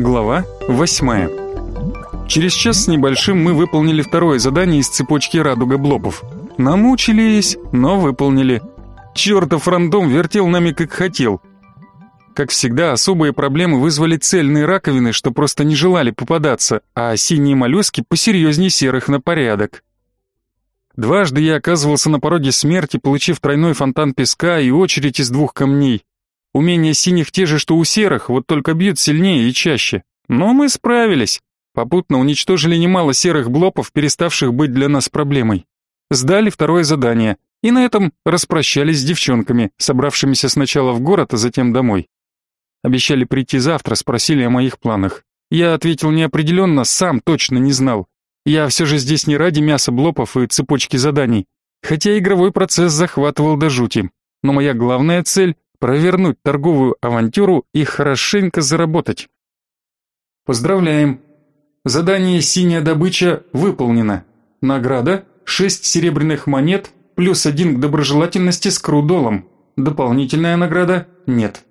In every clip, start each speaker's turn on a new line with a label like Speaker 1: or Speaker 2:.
Speaker 1: Глава восьмая. Через час с небольшим мы выполнили второе задание из цепочки радуга блопов. Намучились, но выполнили. Чертов рандом вертел нами как хотел. Как всегда, особые проблемы вызвали цельные раковины, что просто не желали попадаться, а синие моллюски посерьезнее серых на порядок. Дважды я оказывался на пороге смерти, получив тройной фонтан песка и очередь из двух камней. Умения синих те же, что у серых, вот только бьют сильнее и чаще. Но мы справились. Попутно уничтожили немало серых блопов, переставших быть для нас проблемой. Сдали второе задание, и на этом распрощались с девчонками, собравшимися сначала в город, а затем домой. Обещали прийти завтра, спросили о моих планах. Я ответил неопределенно, сам точно не знал. Я все же здесь не ради мяса блопов и цепочки заданий, хотя игровой процесс захватывал до жути. Но моя главная цель — провернуть торговую авантюру и хорошенько заработать. Поздравляем! Задание «Синяя добыча» выполнено. Награда — 6 серебряных монет плюс один к доброжелательности с крудолом. Дополнительная награда — нет.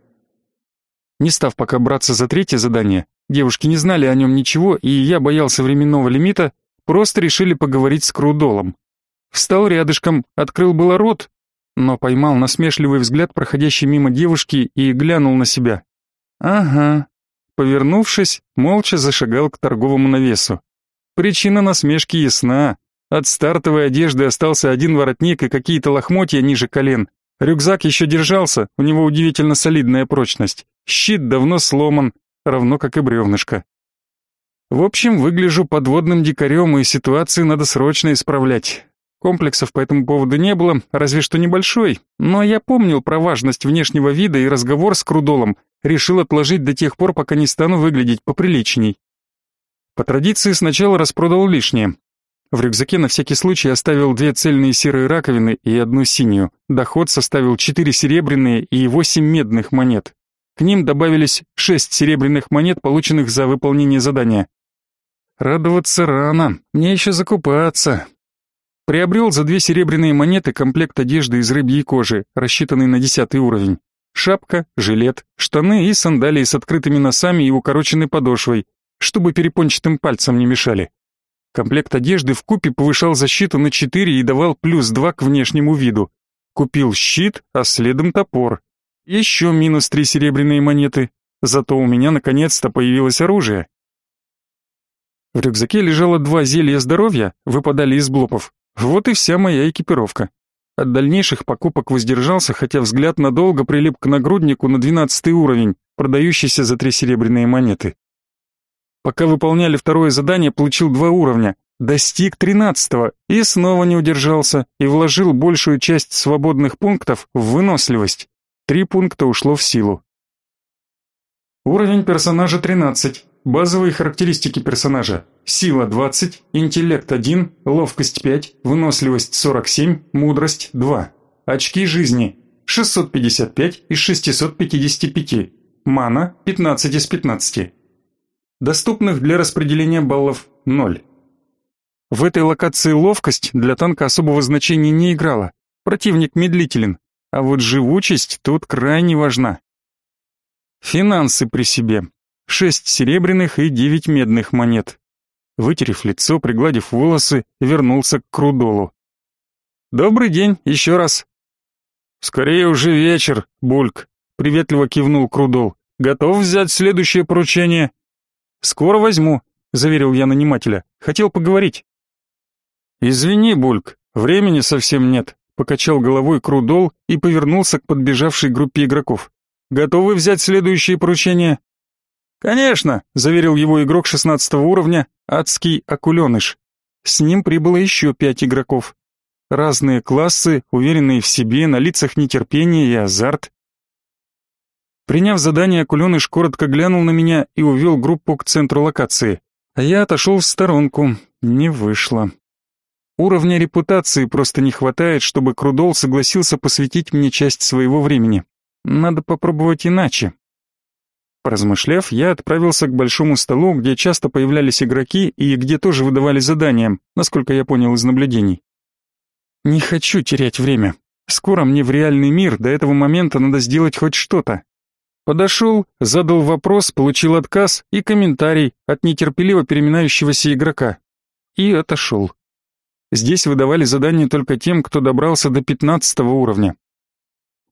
Speaker 1: Не став пока браться за третье задание, девушки не знали о нем ничего, и я боялся временного лимита, просто решили поговорить с Крудолом. Встал рядышком, открыл было рот, но поймал насмешливый взгляд проходящей мимо девушки и глянул на себя. Ага. Повернувшись, молча зашагал к торговому навесу. Причина насмешки ясна. От стартовой одежды остался один воротник и какие-то лохмотья ниже колен. Рюкзак еще держался, у него удивительно солидная прочность. Щит давно сломан, равно как и бревнышко. В общем, выгляжу подводным дикарем, и ситуацию надо срочно исправлять. Комплексов по этому поводу не было, разве что небольшой, но я помнил про важность внешнего вида и разговор с Крудолом, решил отложить до тех пор, пока не стану выглядеть поприличней. По традиции сначала распродал лишнее. В рюкзаке на всякий случай оставил две цельные серые раковины и одну синюю. Доход составил четыре серебряные и восемь медных монет. К ним добавились шесть серебряных монет, полученных за выполнение задания. Радоваться рано, мне еще закупаться. Приобрел за две серебряные монеты комплект одежды из рыбьей кожи, рассчитанный на десятый уровень. Шапка, жилет, штаны и сандалии с открытыми носами и укороченной подошвой, чтобы перепончатым пальцем не мешали. Комплект одежды в купе повышал защиту на 4 и давал плюс 2 к внешнему виду. Купил щит, а следом топор. Еще минус 3 серебряные монеты. Зато у меня наконец-то появилось оружие. В рюкзаке лежало два зелья здоровья, выпадали из блопов, вот и вся моя экипировка. От дальнейших покупок воздержался, хотя взгляд надолго прилип к нагруднику на двенадцатый уровень, продающийся за три серебряные монеты. Пока выполняли второе задание, получил два уровня, достиг тринадцатого и снова не удержался и вложил большую часть свободных пунктов в выносливость. Три пункта ушло в силу. Уровень персонажа 13. Базовые характеристики персонажа. Сила 20, интеллект 1, ловкость 5, выносливость 47, мудрость 2. Очки жизни 655 из 655. Мана 15 из 15. Доступных для распределения баллов 0. В этой локации ловкость для танка особого значения не играла. Противник медлителен, а вот живучесть тут крайне важна. Финансы при себе шесть серебряных и девять медных монет. Вытерев лицо, пригладив волосы, вернулся к Крудолу. «Добрый день, еще раз». «Скорее уже вечер, Бульк», — приветливо кивнул Крудол. «Готов взять следующее поручение?» «Скоро возьму», — заверил я нанимателя. «Хотел поговорить». «Извини, Бульк, времени совсем нет», — покачал головой Крудол и повернулся к подбежавшей группе игроков. «Готовы взять следующее поручение?» «Конечно», — заверил его игрок 16 уровня, адский акуленыш. С ним прибыло еще пять игроков. Разные классы, уверенные в себе, на лицах нетерпение и азарт. Приняв задание, акуленыш коротко глянул на меня и увел группу к центру локации. А я отошел в сторонку. Не вышло. Уровня репутации просто не хватает, чтобы Крудол согласился посвятить мне часть своего времени. Надо попробовать иначе. Поразмышляв, я отправился к большому столу, где часто появлялись игроки и где тоже выдавали задания, насколько я понял из наблюдений. Не хочу терять время. Скоро мне в реальный мир, до этого момента надо сделать хоть что-то. Подошел, задал вопрос, получил отказ и комментарий от нетерпеливо переминающегося игрока. И отошел. Здесь выдавали задания только тем, кто добрался до пятнадцатого уровня.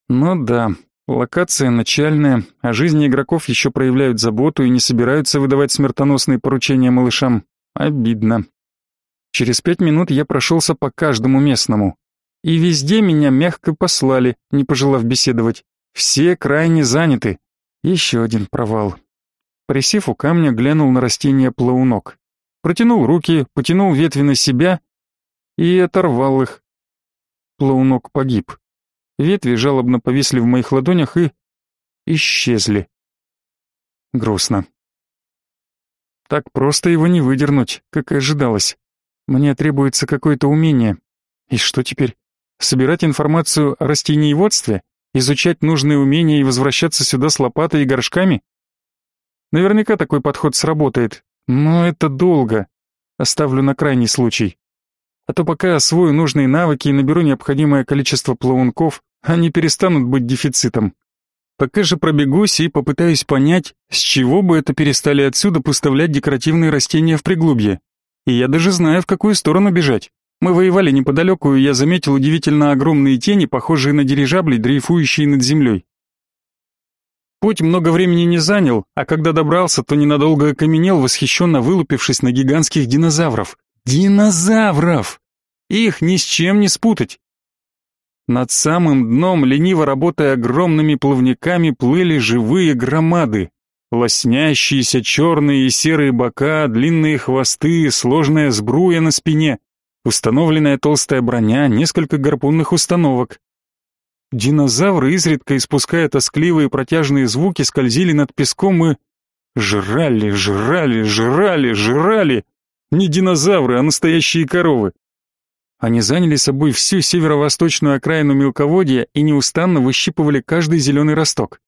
Speaker 1: Ну да, локация начальная, а жизни игроков еще проявляют заботу и не собираются выдавать смертоносные поручения малышам. Обидно. Через пять минут я прошелся по каждому местному. И везде меня мягко послали, не пожелав беседовать. Все крайне заняты. Еще один провал. Присев у камня, глянул на растение плаунок. Протянул руки, потянул ветви на себя и оторвал их. Плаунок погиб. Ветви жалобно повисли в моих ладонях и... исчезли. Грустно. Так просто его не выдернуть, как и ожидалось. Мне требуется какое-то умение. И что теперь? Собирать информацию о растениеводстве? Изучать нужные умения и возвращаться сюда с лопатой и горшками? Наверняка такой подход сработает, но это долго. Оставлю на крайний случай. А то пока освою нужные навыки и наберу необходимое количество плавунков, они перестанут быть дефицитом. Пока же пробегусь и попытаюсь понять, с чего бы это перестали отсюда поставлять декоративные растения в приглубье. И я даже знаю, в какую сторону бежать. Мы воевали неподалеку, и я заметил удивительно огромные тени, похожие на дирижабли, дрейфующие над землей. Путь много времени не занял, а когда добрался, то ненадолго окаменел, восхищенно вылупившись на гигантских динозавров. Динозавров! Их ни с чем не спутать. Над самым дном, лениво работая огромными плавниками, плыли живые громады. Лоснящиеся черные и серые бока, длинные хвосты, сложная сбруя на спине, установленная толстая броня, несколько гарпунных установок. Динозавры, изредка испуская тоскливые протяжные звуки, скользили над песком и... Жрали, жрали, жрали, жрали! Не динозавры, а настоящие коровы. Они заняли собой всю северо-восточную окраину мелководья и неустанно выщипывали каждый зеленый росток.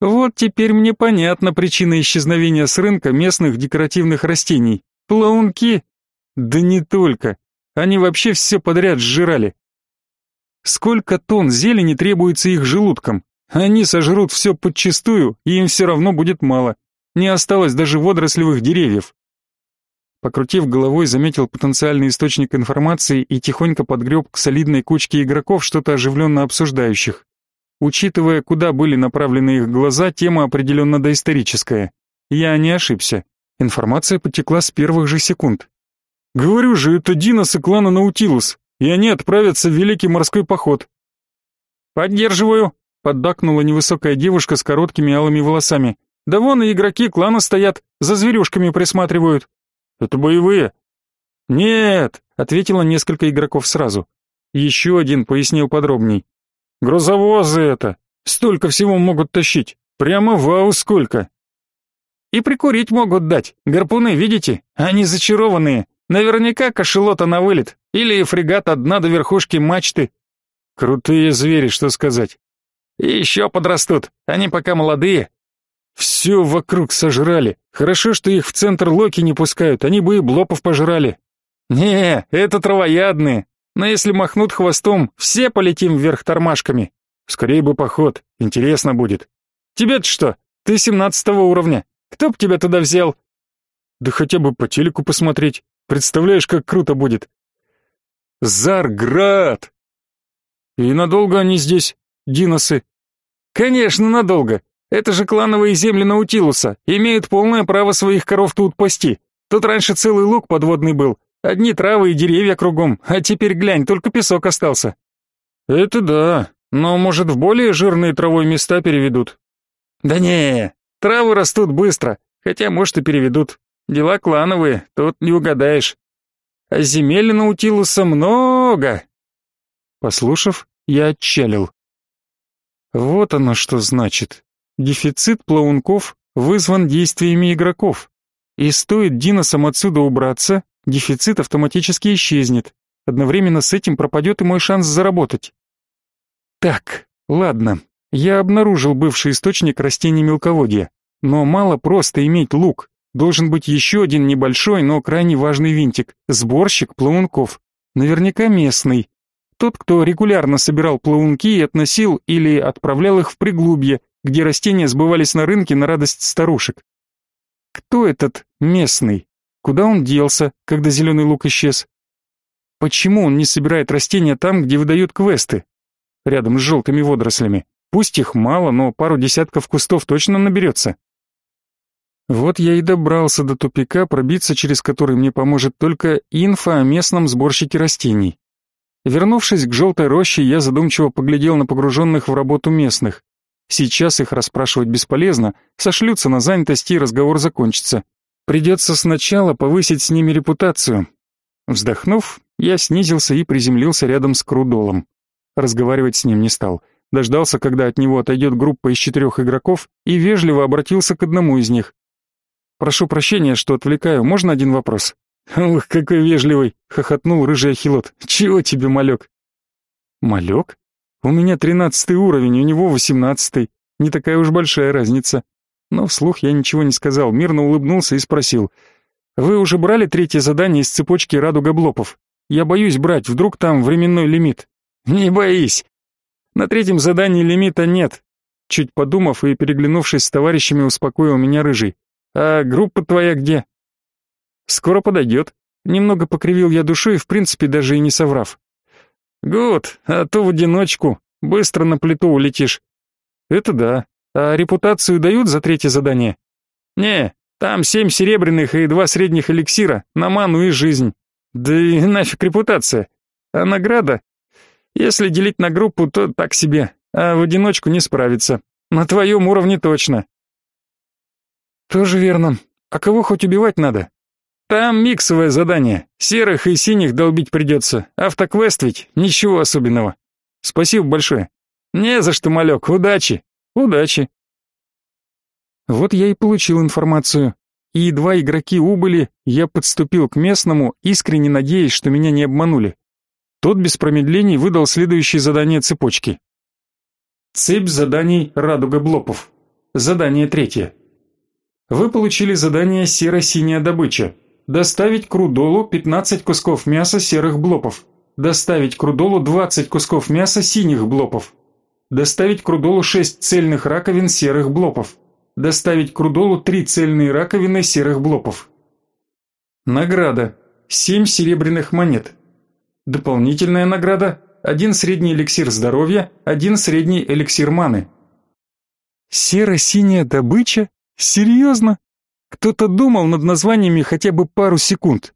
Speaker 1: Вот теперь мне понятна причина исчезновения с рынка местных декоративных растений. Плаунки? Да не только. Они вообще все подряд сжирали. Сколько тонн зелени требуется их желудкам? Они сожрут все подчистую, и им все равно будет мало. Не осталось даже водорослевых деревьев. Покрутив головой, заметил потенциальный источник информации и тихонько подгреб к солидной кучке игроков, что-то оживленно обсуждающих. Учитывая, куда были направлены их глаза, тема определенно доисторическая. Я не ошибся. Информация потекла с первых же секунд. «Говорю же, это Динос и клана Наутилус, и они отправятся в Великий морской поход». «Поддерживаю», — поддакнула невысокая девушка с короткими алыми волосами. «Да вон и игроки клана стоят, за зверюшками присматривают». Это боевые?» «Нет», — ответило несколько игроков сразу. Еще один пояснил подробней. «Грузовозы это! Столько всего могут тащить! Прямо вау сколько!» «И прикурить могут дать. Гарпуны, видите? Они зачарованные. Наверняка кошелота на вылет. Или фрегат от дна до верхушки мачты. Крутые звери, что сказать. И еще подрастут. Они пока молодые, все вокруг сожрали. Хорошо, что их в центр Локи не пускают, они бы и блопов пожрали. Не, это травоядные. Но если махнут хвостом, все полетим вверх тормашками. Скорее бы поход, интересно будет. Тебе-то что? Ты семнадцатого уровня. Кто б тебя туда взял? Да хотя бы по телеку посмотреть. Представляешь, как круто будет. Зарград! И надолго они здесь, диносы? Конечно, надолго. Это же клановые земли Наутилуса, имеют полное право своих коров тут пасти. Тут раньше целый луг подводный был, одни травы и деревья кругом, а теперь глянь, только песок остался. Это да, но может в более жирные травой места переведут? Да не, травы растут быстро, хотя может и переведут. Дела клановые, тут не угадаешь. А земель Наутилуса много. Послушав, я отчалил. Вот оно что значит. Дефицит плавунков вызван действиями игроков. И стоит Диносам отсюда убраться, дефицит автоматически исчезнет. Одновременно с этим пропадет и мой шанс заработать. Так, ладно, я обнаружил бывший источник растений мелководья. Но мало просто иметь лук. Должен быть еще один небольшой, но крайне важный винтик — сборщик плавунков. Наверняка местный. Тот, кто регулярно собирал плавунки и относил или отправлял их в приглубье, где растения сбывались на рынке на радость старушек. Кто этот местный? Куда он делся, когда зеленый лук исчез? Почему он не собирает растения там, где выдают квесты? Рядом с желтыми водорослями. Пусть их мало, но пару десятков кустов точно наберется. Вот я и добрался до тупика, пробиться через который мне поможет только инфа о местном сборщике растений. Вернувшись к желтой роще, я задумчиво поглядел на погруженных в работу местных. Сейчас их расспрашивать бесполезно, сошлются на занятости и разговор закончится. Придется сначала повысить с ними репутацию. Вздохнув, я снизился и приземлился рядом с Крудолом. Разговаривать с ним не стал. Дождался, когда от него отойдет группа из четырех игроков, и вежливо обратился к одному из них. «Прошу прощения, что отвлекаю, можно один вопрос?» «Ух, какой вежливый!» — хохотнул рыжий ахилот. «Чего тебе, малек?» «Малек? У меня тринадцатый уровень, у него восемнадцатый. Не такая уж большая разница». Но вслух я ничего не сказал, мирно улыбнулся и спросил. «Вы уже брали третье задание из цепочки радуга блопов? Я боюсь брать, вдруг там временной лимит». «Не боись. На третьем задании лимита нет. Чуть подумав и переглянувшись с товарищами, успокоил меня рыжий. А группа твоя где? Скоро подойдет. Немного покривил я душой, в принципе, даже и не соврав. Гуд, а то в одиночку. Быстро на плиту улетишь. Это да. А репутацию дают за третье задание? Не, там семь серебряных и два средних эликсира на ману и жизнь. Да и нафиг репутация. А награда? Если делить на группу, то так себе, а в одиночку не справиться. На твоем уровне точно. Тоже верно. А кого хоть убивать надо? Там миксовое задание. Серых и синих долбить придется. Автоквест ведь, ничего особенного. Спасибо большое. Не за что, малек, удачи. Удачи. Вот я и получил информацию. И едва игроки убыли, я подступил к местному, искренне надеясь, что меня не обманули. Тот без промедлений выдал следующее задание цепочки. Цепь заданий «Радуга Блопов». Задание третье. Вы получили задание «Серо-синяя добыча». Доставить к Рудолу 15 кусков мяса серых блопов. Доставить к Рудолу 20 кусков мяса синих блопов. Доставить к Рудолу 6 цельных раковин серых блопов. Доставить к Рудолу 3 цельные раковины серых блопов. Награда. 7 серебряных монет. Дополнительная награда – один средний эликсир здоровья, один средний эликсир маны. Серо-синяя добыча? Серьезно? Кто-то думал над названиями хотя бы пару секунд.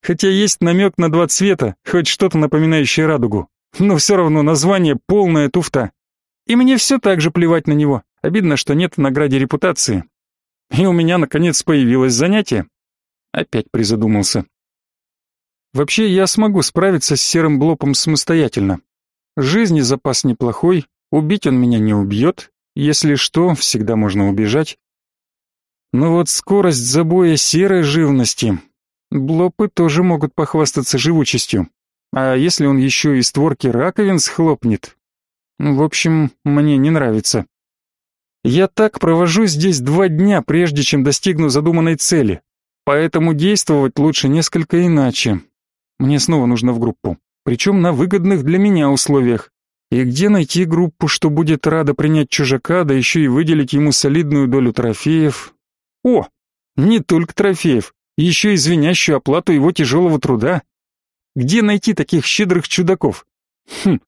Speaker 1: Хотя есть намек на два цвета, хоть что-то напоминающее радугу. Но все равно название полная туфта. И мне все так же плевать на него. Обидно, что нет в награде репутации. И у меня, наконец, появилось занятие. Опять призадумался. Вообще, я смогу справиться с серым блопом самостоятельно. Жизни запас неплохой, убить он меня не убьет, если что, всегда можно убежать. Но вот скорость забоя серой живности... Блопы тоже могут похвастаться живучестью. А если он еще и створки раковин схлопнет? В общем, мне не нравится. Я так провожу здесь два дня, прежде чем достигну задуманной цели. Поэтому действовать лучше несколько иначе. Мне снова нужно в группу. Причем на выгодных для меня условиях. И где найти группу, что будет рада принять чужака, да еще и выделить ему солидную долю трофеев? О, не только трофеев, еще и звенящую оплату его тяжелого труда. Где найти таких щедрых чудаков? Хм,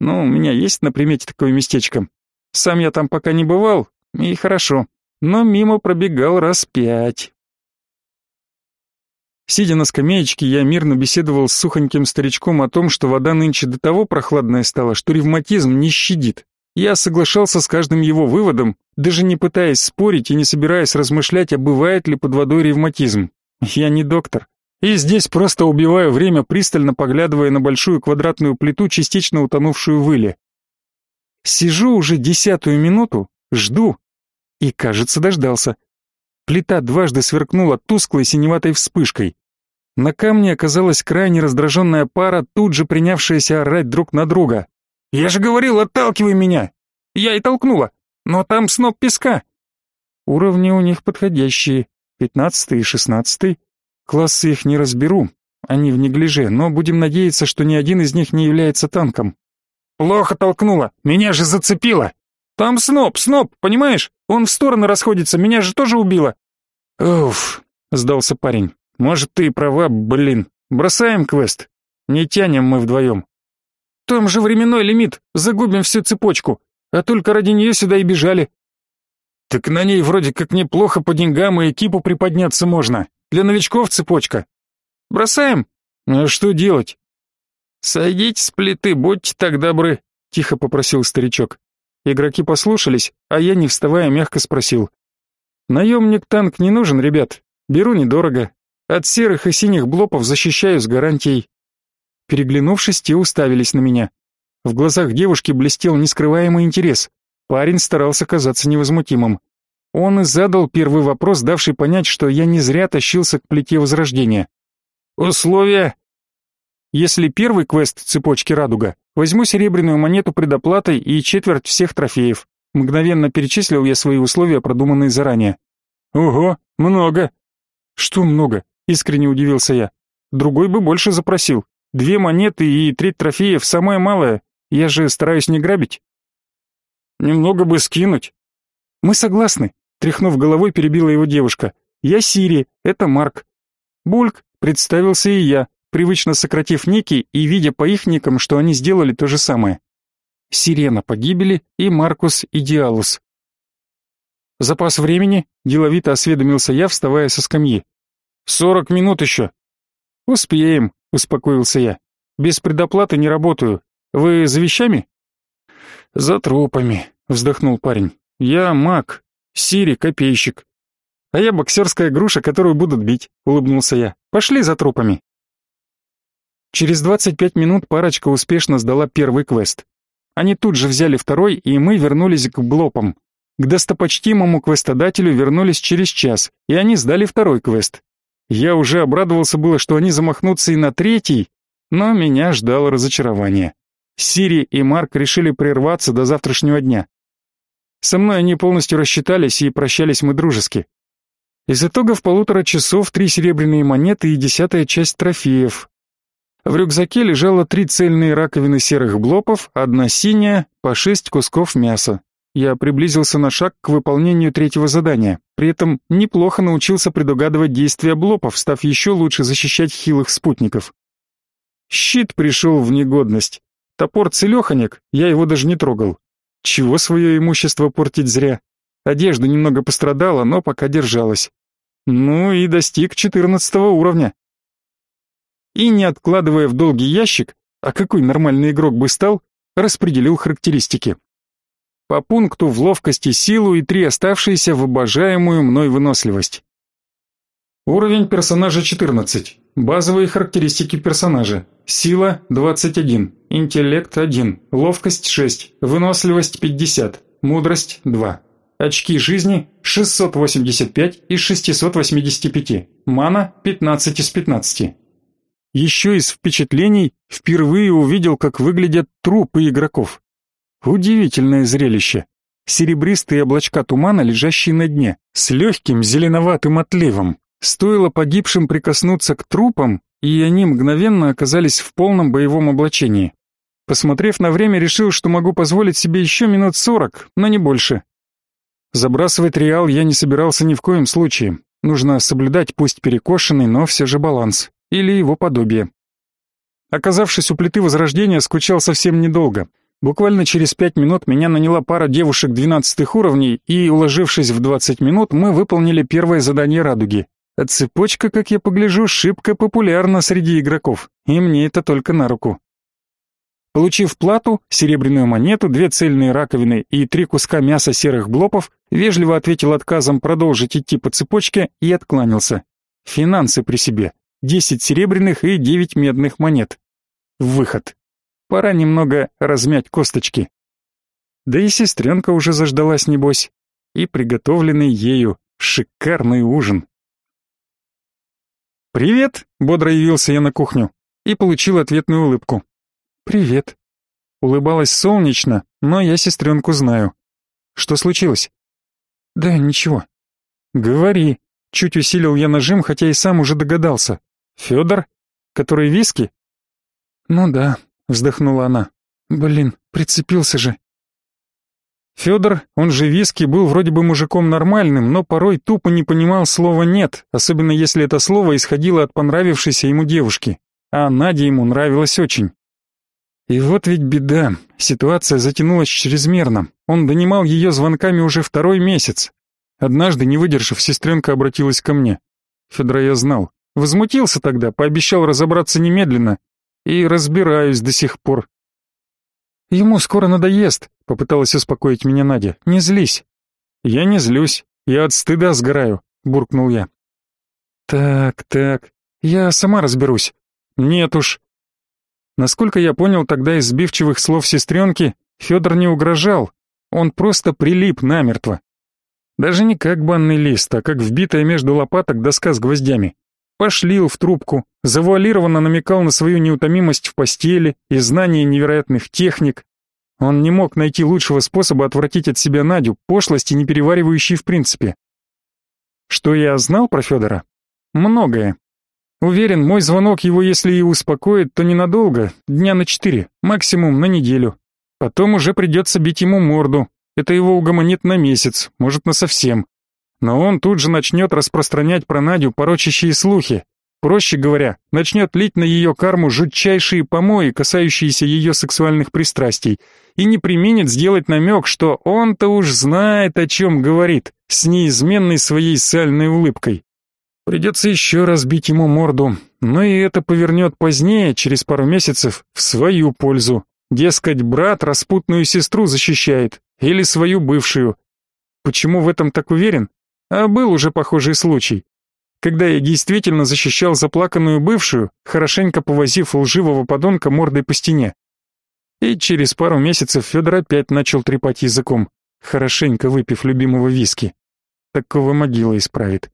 Speaker 1: ну, у меня есть на примете такое местечко. Сам я там пока не бывал, и хорошо, но мимо пробегал раз пять. Сидя на скамеечке, я мирно беседовал с сухоньким старичком о том, что вода нынче до того прохладная стала, что ревматизм не щадит. Я соглашался с каждым его выводом, даже не пытаясь спорить и не собираясь размышлять, а бывает ли под водой ревматизм. Я не доктор. И здесь просто убиваю время, пристально поглядывая на большую квадратную плиту, частично утонувшую в иле. Сижу уже десятую минуту, жду. И, кажется, дождался. Плита дважды сверкнула тусклой синеватой вспышкой. На камне оказалась крайне раздраженная пара, тут же принявшаяся орать друг на друга. «Я же говорил, отталкивай меня!» «Я и толкнула, но там сноп песка!» Уровни у них подходящие, пятнадцатый и шестнадцатый. Классы их не разберу, они в неглиже, но будем надеяться, что ни один из них не является танком. «Плохо толкнула, меня же зацепило!» Там сноп, сноп, понимаешь? Он в стороны расходится, меня же тоже убило. Уф, сдался парень. Может, ты и права, блин. Бросаем квест. Не тянем мы вдвоем. Там же временной лимит, загубим всю цепочку. А только ради нее сюда и бежали. Так на ней вроде как неплохо по деньгам и экипу приподняться можно. Для новичков цепочка. Бросаем? А что делать? Сойдите с плиты, будьте так добры, тихо попросил старичок. Игроки послушались, а я, не вставая, мягко спросил. Наемник танк не нужен, ребят. Беру недорого. От серых и синих блопов защищаю с гарантией. Переглянувшись, те уставились на меня. В глазах девушки блестел нескрываемый интерес. Парень старался казаться невозмутимым. Он и задал первый вопрос, давший понять, что я не зря тащился к плите Возрождения. «Условия?» Если первый квест цепочки «Радуга», возьму серебряную монету предоплатой и четверть всех трофеев. Мгновенно перечислил я свои условия, продуманные заранее. «Ого, много!» «Что много?» — искренне удивился я. «Другой бы больше запросил. Две монеты и треть трофеев — самое малое. Я же стараюсь не грабить». Немного бы скинуть. Мы согласны, тряхнув головой, перебила его девушка. Я Сири, это Марк. Бульк, представился и я, привычно сократив ники и видя по их никам, что они сделали то же самое. Сирена погибели и Маркус Идеалус. Запас времени, деловито осведомился я, вставая со скамьи. «Сорок минут еще». «Успеем», — успокоился я. «Без предоплаты не работаю. Вы за вещами?» «За трупами», — вздохнул парень. «Я маг, Сири — копейщик». «А я боксерская груша, которую будут бить», — улыбнулся я. «Пошли за трупами». Через 25 минут парочка успешно сдала первый квест. Они тут же взяли второй, и мы вернулись к блопам. К достопочтимому квестодателю вернулись через час, и они сдали второй квест. Я уже обрадовался было, что они замахнутся и на третий, но меня ждало разочарование. Сири и Марк решили прерваться до завтрашнего дня. Со мной они полностью рассчитались и прощались мы дружески. Из итогов полутора часов три серебряные монеты и десятая часть трофеев. В рюкзаке лежало три цельные раковины серых блопов, одна синяя, по шесть кусков мяса. Я приблизился на шаг к выполнению третьего задания. При этом неплохо научился предугадывать действия блопов, став еще лучше защищать хилых спутников. Щит пришел в негодность. Топор целеханек, я его даже не трогал. Чего свое имущество портить зря? Одежда немного пострадала, но пока держалась. Ну и достиг четырнадцатого уровня. И не откладывая в долгий ящик, а какой нормальный игрок бы стал, распределил характеристики. По пункту в ловкости силу и три оставшиеся в обожаемую мной выносливость. Уровень персонажа 14. Базовые характеристики персонажа. Сила 21, интеллект 1, ловкость 6, выносливость 50, мудрость 2. Очки жизни 685 из 685, мана 15 из 15. Еще из впечатлений впервые увидел, как выглядят трупы игроков. Удивительное зрелище. Серебристые облачка тумана, лежащие на дне, с легким зеленоватым отливом. Стоило погибшим прикоснуться к трупам, и они мгновенно оказались в полном боевом облачении. Посмотрев на время, решил, что могу позволить себе еще минут сорок, но не больше. Забрасывать реал я не собирался ни в коем случае. Нужно соблюдать пусть перекошенный, но все же баланс. Или его подобие. Оказавшись у плиты Возрождения, скучал совсем недолго. Буквально через пять минут меня наняла пара девушек двенадцатых уровней, и, уложившись в двадцать минут, мы выполнили первое задание «Радуги». А цепочка, как я погляжу, шибко популярна среди игроков, и мне это только на руку. Получив плату, серебряную монету, две цельные раковины и три куска мяса серых блопов, вежливо ответил отказом продолжить идти по цепочке и откланялся. Финансы при себе. Десять серебряных и девять медных монет. Выход. Пора немного размять косточки. Да и сестренка уже заждалась, небось. И приготовленный ею шикарный ужин. «Привет!» — бодро явился я на кухню и получил ответную улыбку. «Привет!» Улыбалась солнечно, но я сестренку знаю. Что случилось? «Да ничего». «Говори!» — чуть усилил я нажим, хотя и сам уже догадался. «Федор? Который виски?» «Ну да», — вздохнула она. «Блин, прицепился же». Федор, он же Виски, был вроде бы мужиком нормальным, но порой тупо не понимал слова «нет», особенно если это слово исходило от понравившейся ему девушки. А Наде ему нравилась очень. И вот ведь беда, ситуация затянулась чрезмерно. Он донимал ее звонками уже второй месяц. Однажды, не выдержав, сестренка обратилась ко мне. Федора я знал. Возмутился тогда, пообещал разобраться немедленно. И разбираюсь до сих пор. Ему скоро надоест, попыталась успокоить меня Надя. Не злись. Я не злюсь, я от стыда сгораю, буркнул я. Так, так, я сама разберусь. Нет уж, Насколько я понял тогда из сбивчивых слов сестренки, Федор не угрожал, он просто прилип намертво. Даже не как банный лист, а как вбитая между лопаток доска с гвоздями. Пошлил в трубку, завуалированно намекал на свою неутомимость в постели и знание невероятных техник. Он не мог найти лучшего способа отвратить от себя Надю, пошлости, не переваривающей в принципе. Что я знал про Федора? Многое. Уверен, мой звонок его, если и успокоит, то ненадолго, дня на четыре, максимум на неделю. Потом уже придется бить ему морду. Это его угомонит на месяц, может, на совсем. Но он тут же начнет распространять про Надю порочащие слухи. Проще говоря, начнет лить на ее карму жутчайшие помои, касающиеся ее сексуальных пристрастий, и не применит сделать намек, что он-то уж знает, о чем говорит, с неизменной своей сальной улыбкой. Придется еще раз бить ему морду, но и это повернет позднее, через пару месяцев, в свою пользу. Дескать, брат распутную сестру защищает, или свою бывшую. Почему в этом так уверен? А был уже похожий случай. Когда я действительно защищал заплаканную бывшую, хорошенько повозив лживого подонка мордой по стене. И через пару месяцев Федор опять начал трепать языком, хорошенько выпив любимого виски. Такого могила исправит.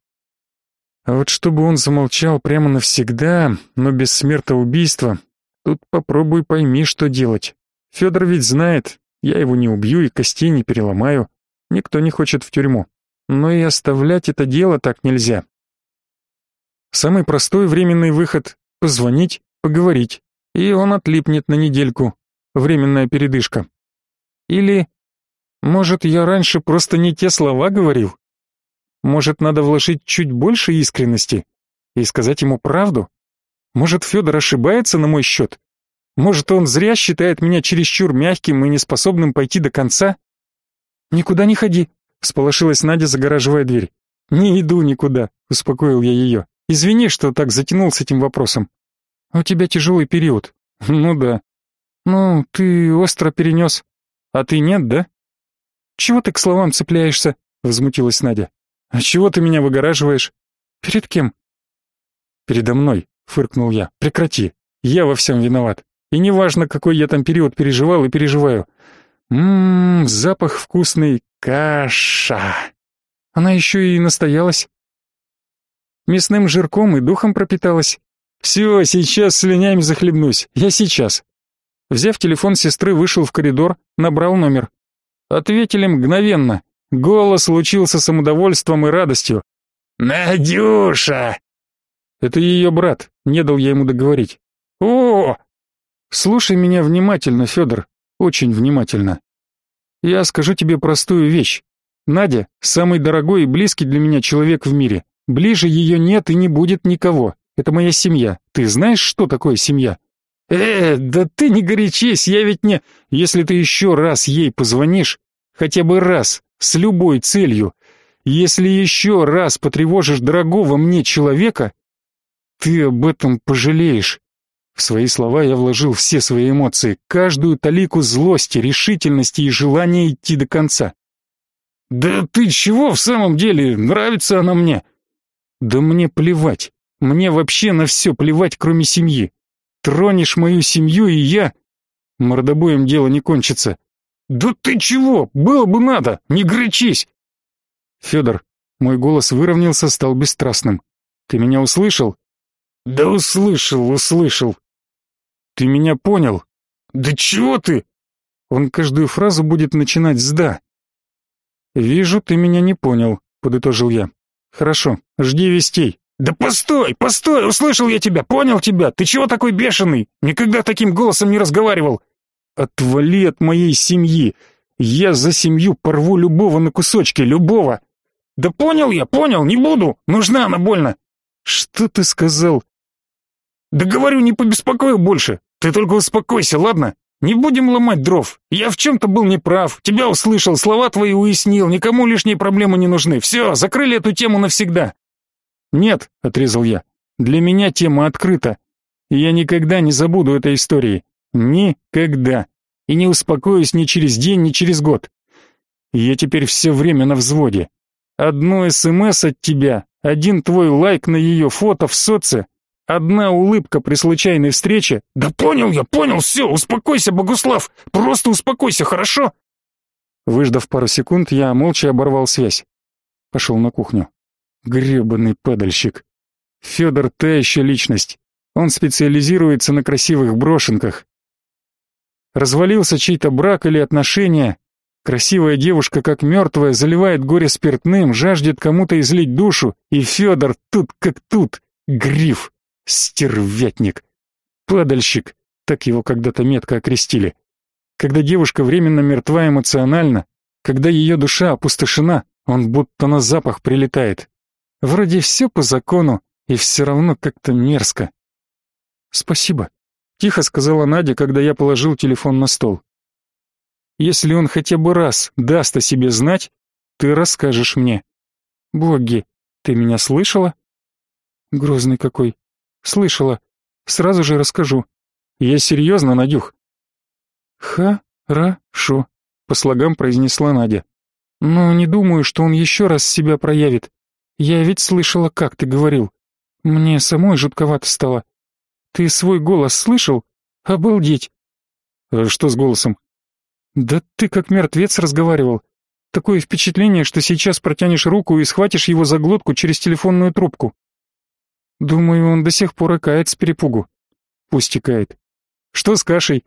Speaker 1: А вот чтобы он замолчал прямо навсегда, но без смертоубийства, тут попробуй пойми, что делать. Федор ведь знает, я его не убью и костей не переломаю. Никто не хочет в тюрьму. Но и оставлять это дело так нельзя. Самый простой временный выход — позвонить, поговорить, и он отлипнет на недельку. Временная передышка. Или, может, я раньше просто не те слова говорил? Может, надо вложить чуть больше искренности и сказать ему правду? Может, Федор ошибается на мой счет? Может, он зря считает меня чересчур мягким и неспособным пойти до конца? Никуда не ходи, всполошилась Надя, загораживая дверь. Не иду никуда, успокоил я ее. Извини, что так затянул с этим вопросом. У тебя тяжелый период. Ну да. Ну, ты остро перенес. А ты нет, да? Чего ты к словам цепляешься? Возмутилась Надя. «А чего ты меня выгораживаешь?» «Перед кем?» «Передо мной», — фыркнул я. «Прекрати. Я во всем виноват. И неважно, какой я там период переживал и переживаю. Ммм, запах вкусный. Каша. Она еще и настоялась. Мясным жирком и духом пропиталась. Все, сейчас слюнями захлебнусь. Я сейчас. Взяв телефон сестры, вышел в коридор, набрал номер. Ответили мгновенно. Голос лучился самодовольством и радостью. «Надюша!» Это ее брат, не дал я ему договорить. «О!» «Слушай меня внимательно, Федор, очень внимательно. Я скажу тебе простую вещь. Надя — самый дорогой и близкий для меня человек в мире. Ближе ее нет и не будет никого. Это моя семья. Ты знаешь, что такое семья?» «Э, да ты не горячись, я ведь не... Если ты еще раз ей позвонишь, хотя бы раз, с любой целью. Если еще раз потревожишь дорогого мне человека, ты об этом пожалеешь. В свои слова я вложил все свои эмоции, каждую талику злости, решительности и желания идти до конца. «Да ты чего в самом деле? Нравится она мне?» «Да мне плевать. Мне вообще на все плевать, кроме семьи. Тронешь мою семью, и я...» Мордобоем дело не кончится. «Да ты чего? Было бы надо! Не грычись!» «Федор, мой голос выровнялся, стал бесстрастным. Ты меня услышал?» «Да услышал, услышал!» «Ты меня понял?» «Да чего ты?» Он каждую фразу будет начинать с «да». «Вижу, ты меня не понял», — подытожил я. «Хорошо, жди вестей». «Да постой, постой, услышал я тебя, понял тебя, ты чего такой бешеный? Никогда таким голосом не разговаривал. Отвали от моей семьи. Я за семью порву любого на кусочки, любого. Да понял я, понял, не буду. Нужна она больно. Что ты сказал? Да говорю, не побеспокою больше. Ты только успокойся, ладно? Не будем ломать дров. Я в чем-то был неправ. Тебя услышал, слова твои уяснил. Никому лишние проблемы не нужны. Все, закрыли эту тему навсегда. Нет, отрезал я. Для меня тема открыта. И я никогда не забуду этой истории. Никогда. И не успокоюсь ни через день, ни через год. Я теперь все время на взводе. Одно СМС от тебя, один твой лайк на ее фото в соце, одна улыбка при случайной встрече. Да понял я, понял, все, успокойся, Богуслав, просто успокойся, хорошо? Выждав пару секунд, я молча оборвал связь. Пошел на кухню. Гребаный падальщик. Федор та еще личность. Он специализируется на красивых брошенках. Развалился чей-то брак или отношения. Красивая девушка, как мертвая, заливает горе спиртным, жаждет кому-то излить душу, и Федор тут как тут. Гриф. Стервятник. Падальщик. Так его когда-то метко окрестили. Когда девушка временно мертва эмоционально, когда ее душа опустошена, он будто на запах прилетает. Вроде все по закону, и все равно как-то мерзко. «Спасибо», — тихо сказала Надя, когда я положил телефон на стол. «Если он хотя бы раз даст о себе знать, ты расскажешь мне. Боги, ты меня слышала?» «Грозный какой. Слышала. Сразу же расскажу. Я серьезно, Надюх». «Ха-ра-шо», — по слогам произнесла Надя. «Но не думаю, что он еще раз себя проявит. Я ведь слышала, как ты говорил. Мне самой жутковато стало. Ты свой голос слышал? Обалдеть. А что с голосом? Да ты как мертвец разговаривал. Такое впечатление, что сейчас протянешь руку и схватишь его за глотку через телефонную трубку. Думаю, он до сих пор икает с перепугу. Пусть икает. Что с кашей?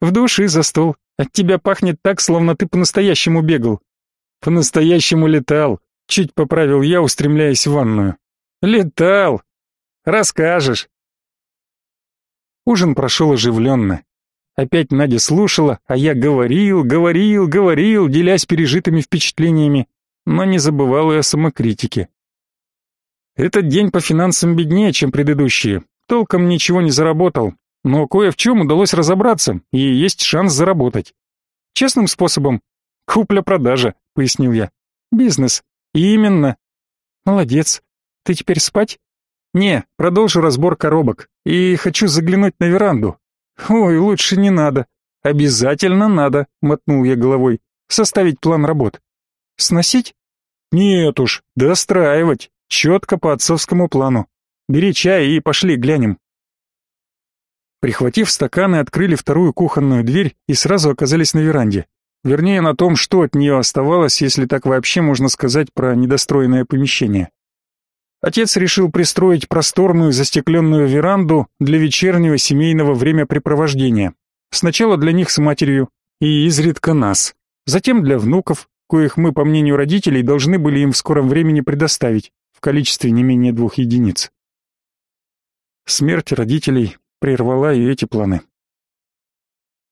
Speaker 1: В душе за стол. От тебя пахнет так, словно ты по-настоящему бегал. По-настоящему летал. Чуть поправил я, устремляясь в ванную. Летал. Расскажешь. Ужин прошел оживленно. Опять Надя слушала, а я говорил, говорил, говорил, делясь пережитыми впечатлениями, но не забывал и о самокритике. Этот день по финансам беднее, чем предыдущие. Толком ничего не заработал, но кое в чем удалось разобраться, и есть шанс заработать. Честным способом. Купля-продажа, пояснил я. Бизнес. Именно. Молодец. Ты теперь спать? Не, продолжу разбор коробок. И хочу заглянуть на веранду. Ой, лучше не надо. Обязательно надо, мотнул я головой. Составить план работ. Сносить? Нет уж, достраивать. Четко по отцовскому плану. Бери чай и пошли глянем. Прихватив стаканы, открыли вторую кухонную дверь и сразу оказались на веранде. Вернее, на том, что от нее оставалось, если так вообще можно сказать про недостроенное помещение. Отец решил пристроить просторную застекленную веранду для вечернего семейного времяпрепровождения. Сначала для них с матерью и изредка нас. Затем для внуков, коих мы, по мнению родителей, должны были им в скором времени предоставить, количестве не менее двух единиц. Смерть родителей прервала и эти планы.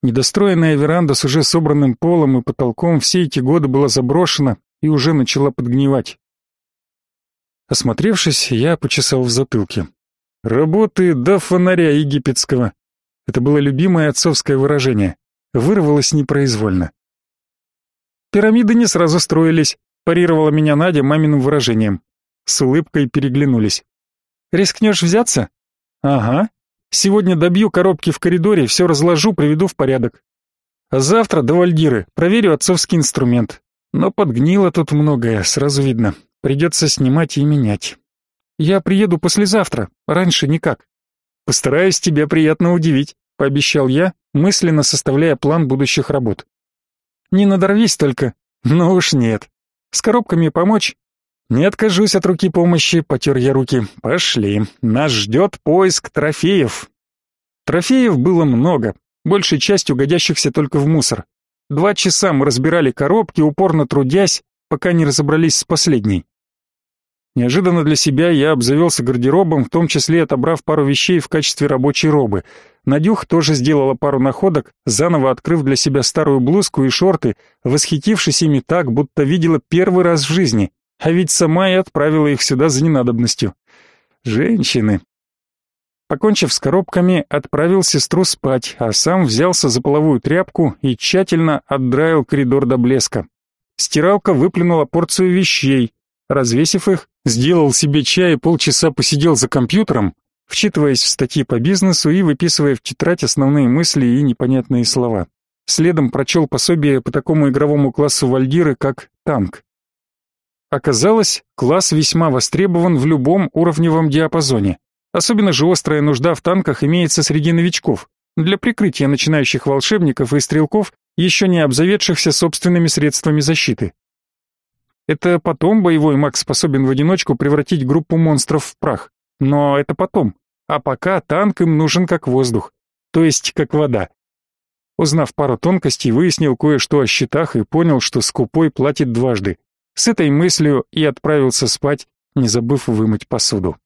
Speaker 1: Недостроенная веранда с уже собранным полом и потолком все эти годы была заброшена и уже начала подгнивать. Осмотревшись, я почесал в затылке. «Работы до фонаря египетского». Это было любимое отцовское выражение. Вырвалось непроизвольно. «Пирамиды не сразу строились», — парировала меня Надя маминым выражением. С улыбкой переглянулись. «Рискнешь взяться?» «Ага», Сегодня добью коробки в коридоре, все разложу, приведу в порядок. А завтра до Вальдиры проверю отцовский инструмент. Но подгнило тут многое, сразу видно. Придется снимать и менять. Я приеду послезавтра, раньше никак. Постараюсь тебя приятно удивить, пообещал я, мысленно составляя план будущих работ. Не надорвись только. Ну уж нет. С коробками помочь? «Не откажусь от руки помощи», — потер я руки. «Пошли. Нас ждет поиск трофеев». Трофеев было много, большей частью годящихся только в мусор. Два часа мы разбирали коробки, упорно трудясь, пока не разобрались с последней. Неожиданно для себя я обзавелся гардеробом, в том числе отобрав пару вещей в качестве рабочей робы. Надюх тоже сделала пару находок, заново открыв для себя старую блузку и шорты, восхитившись ими так, будто видела первый раз в жизни, а ведь сама и отправила их сюда за ненадобностью. Женщины. Покончив с коробками, отправил сестру спать, а сам взялся за половую тряпку и тщательно отдраил коридор до блеска. Стиралка выплюнула порцию вещей. Развесив их, сделал себе чай и полчаса посидел за компьютером, вчитываясь в статьи по бизнесу и выписывая в тетрадь основные мысли и непонятные слова. Следом прочел пособие по такому игровому классу вальдиры, как танк. Оказалось, класс весьма востребован в любом уровневом диапазоне. Особенно же острая нужда в танках имеется среди новичков, для прикрытия начинающих волшебников и стрелков, еще не обзаведшихся собственными средствами защиты. Это потом боевой маг способен в одиночку превратить группу монстров в прах. Но это потом. А пока танк им нужен как воздух, то есть как вода. Узнав пару тонкостей, выяснил кое-что о счетах и понял, что скупой платит дважды. С этой мыслью и отправился спать, не забыв вымыть посуду.